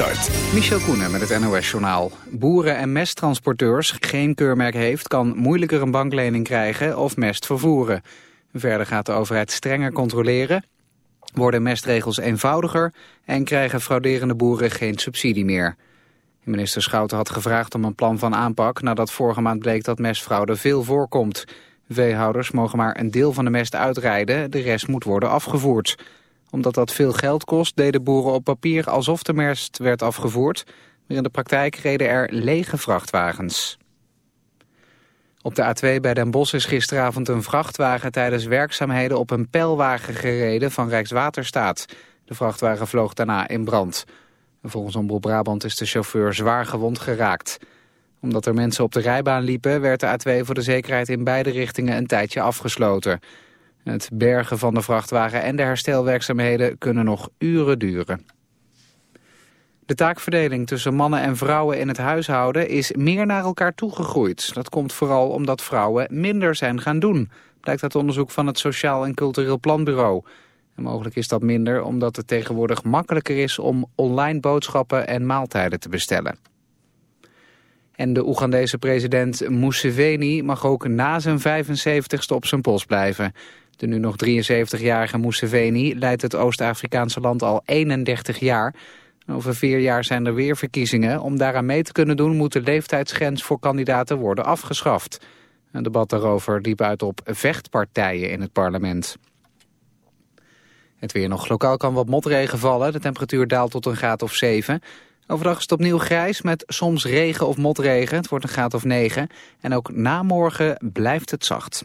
Start. Michel Koenen met het NOS-journaal. Boeren- en mesttransporteurs geen keurmerk heeft... kan moeilijker een banklening krijgen of mest vervoeren. Verder gaat de overheid strenger controleren... worden mestregels eenvoudiger... en krijgen frauderende boeren geen subsidie meer. Minister Schouten had gevraagd om een plan van aanpak... nadat vorige maand bleek dat mestfraude veel voorkomt. Veehouders mogen maar een deel van de mest uitrijden... de rest moet worden afgevoerd omdat dat veel geld kost, deden boeren op papier alsof de mest werd afgevoerd. Maar in de praktijk reden er lege vrachtwagens. Op de A2 bij Den Bosch is gisteravond een vrachtwagen tijdens werkzaamheden op een pijlwagen gereden van Rijkswaterstaat. De vrachtwagen vloog daarna in brand. Volgens Omroep Brabant is de chauffeur zwaar gewond geraakt. Omdat er mensen op de rijbaan liepen werd de A2 voor de zekerheid in beide richtingen een tijdje afgesloten. Het bergen van de vrachtwagen en de herstelwerkzaamheden kunnen nog uren duren. De taakverdeling tussen mannen en vrouwen in het huishouden is meer naar elkaar toegegroeid. Dat komt vooral omdat vrouwen minder zijn gaan doen, blijkt uit onderzoek van het Sociaal en Cultureel Planbureau. Mogelijk is dat minder omdat het tegenwoordig makkelijker is om online boodschappen en maaltijden te bestellen. En de Oegandese president Museveni mag ook na zijn 75ste op zijn post blijven. De nu nog 73-jarige Museveni leidt het Oost-Afrikaanse land al 31 jaar. Over vier jaar zijn er weer verkiezingen. Om daaraan mee te kunnen doen moet de leeftijdsgrens voor kandidaten worden afgeschaft. Een debat daarover liep uit op vechtpartijen in het parlement. Het weer nog lokaal kan wat motregen vallen. De temperatuur daalt tot een graad of 7. Overdag is het opnieuw grijs met soms regen of motregen. Het wordt een graad of 9. En ook na morgen blijft het zacht.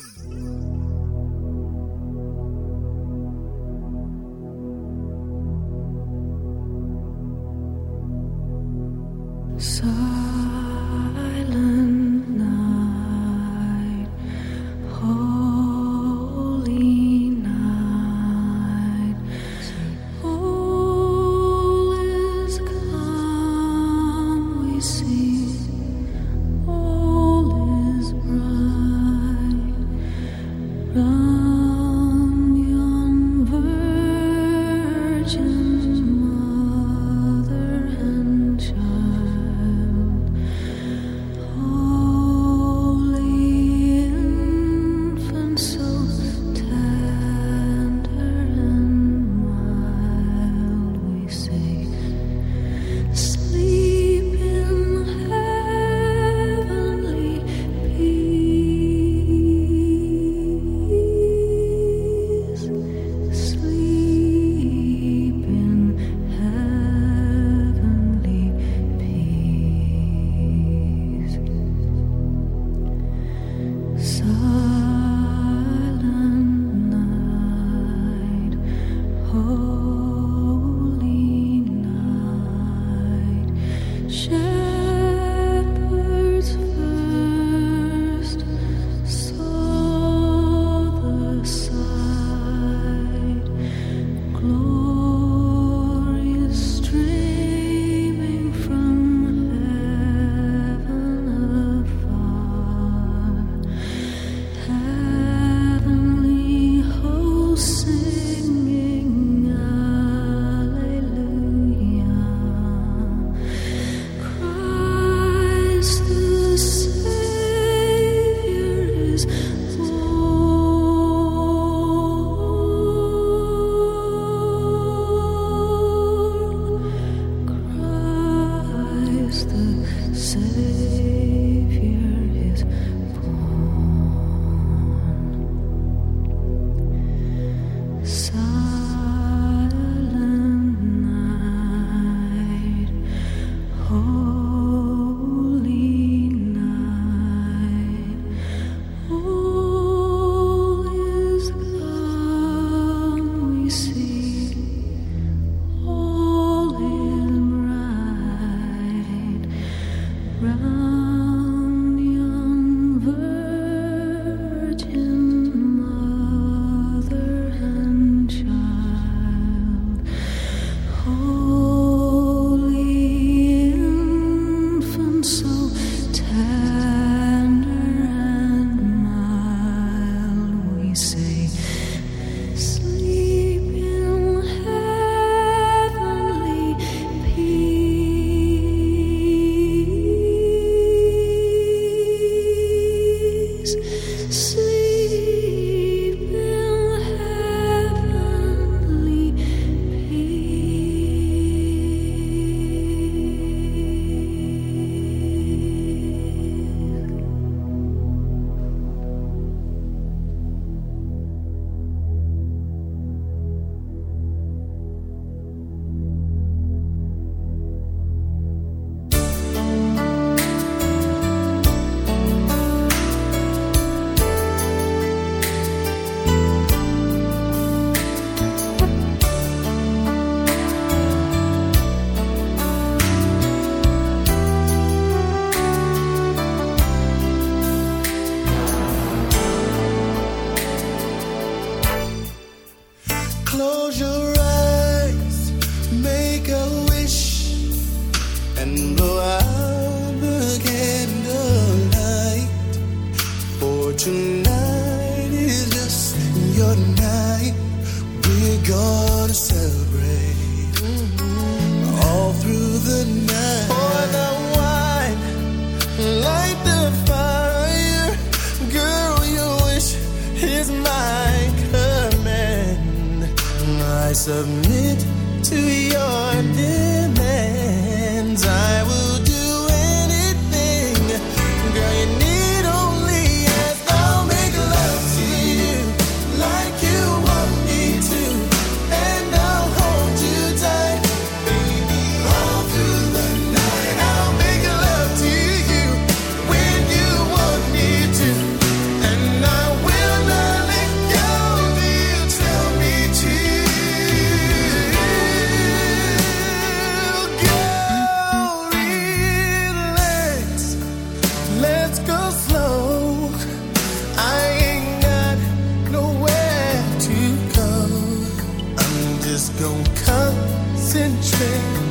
Concentrate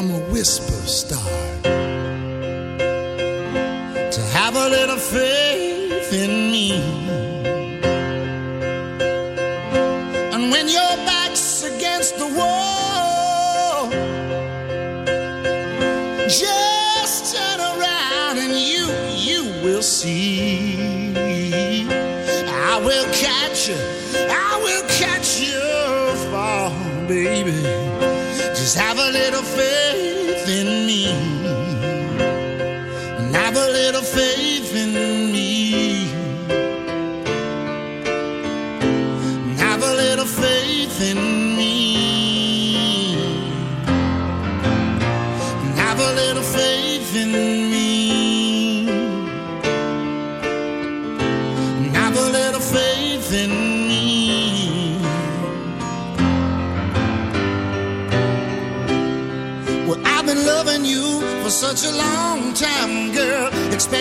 From a whisper start to have a little faith in me. And when your back's against the wall. Just turn around and you, you will see. I will catch you, I will catch you fall, baby.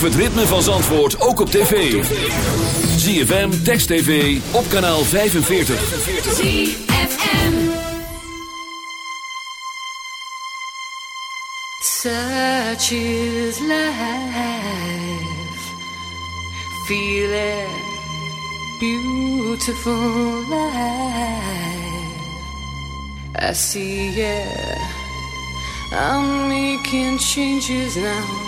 Beleef het ritme van Zandvoort ook op tv. ZFM, Text TV, op kanaal 45. ZFM. Such is life. Feel it. Beautiful life. I see it. I'm making changes now.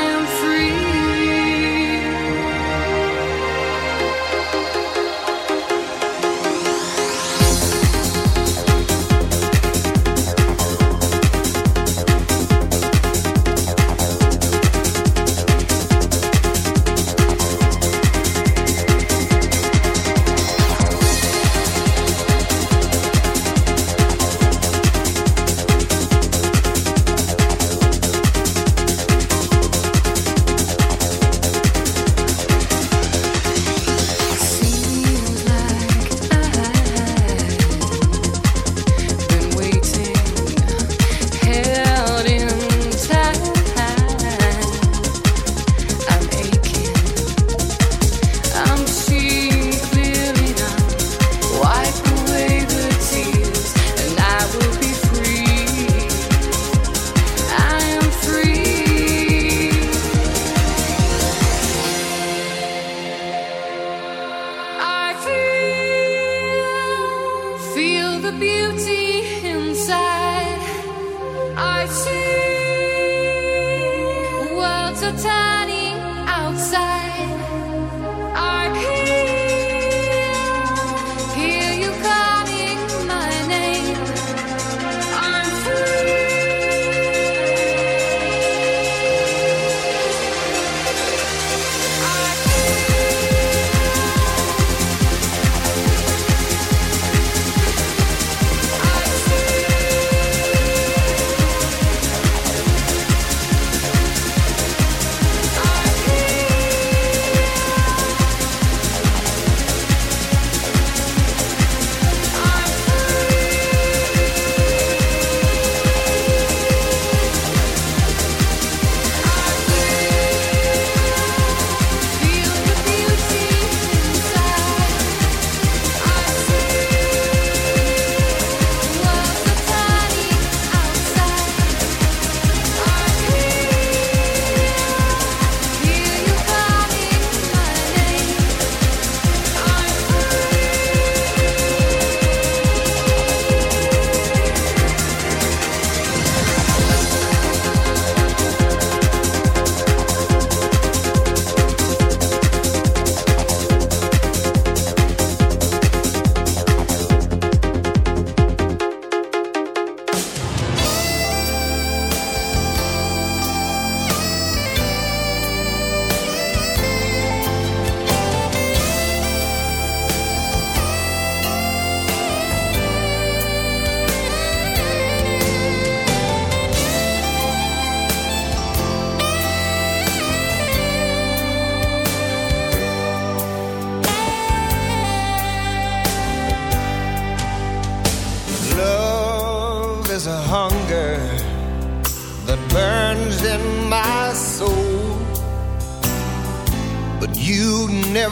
time.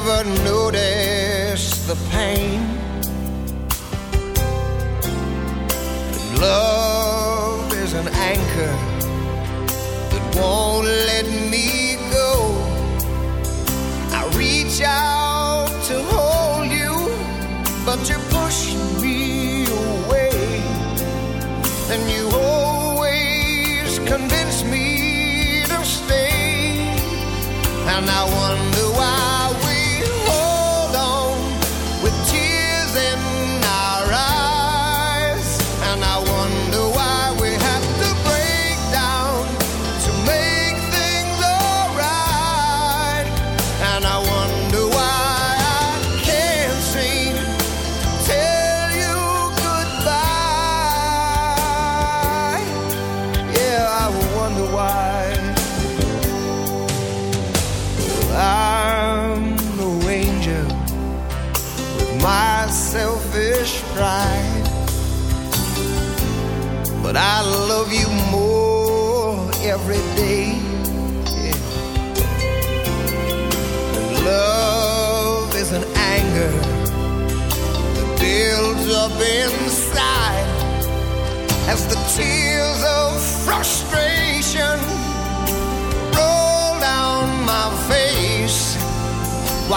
never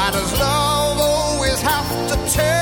Why does love always have to tell?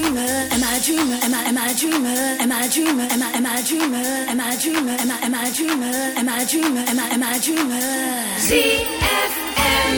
dreamer? Am I a dreamer? Am I am I a dreamer? Am I a dreamer? Am I am I a dreamer? Am I a dreamer? Am I am I a dreamer? Am I a dreamer? Am I am I a dreamer? ZFM.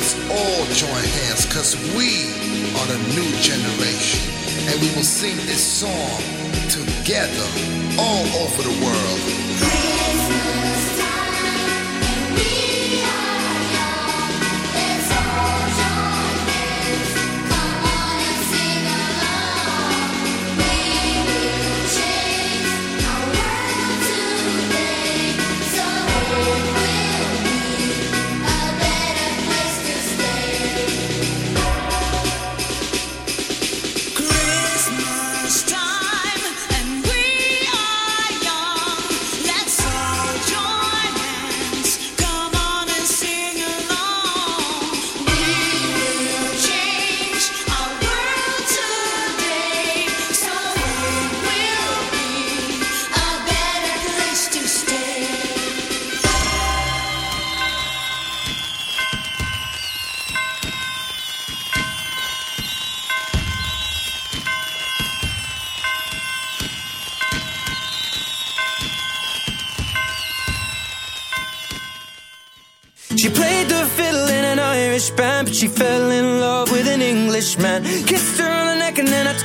let's all join hands because we are the new generation. And we will sing this song together all over the world.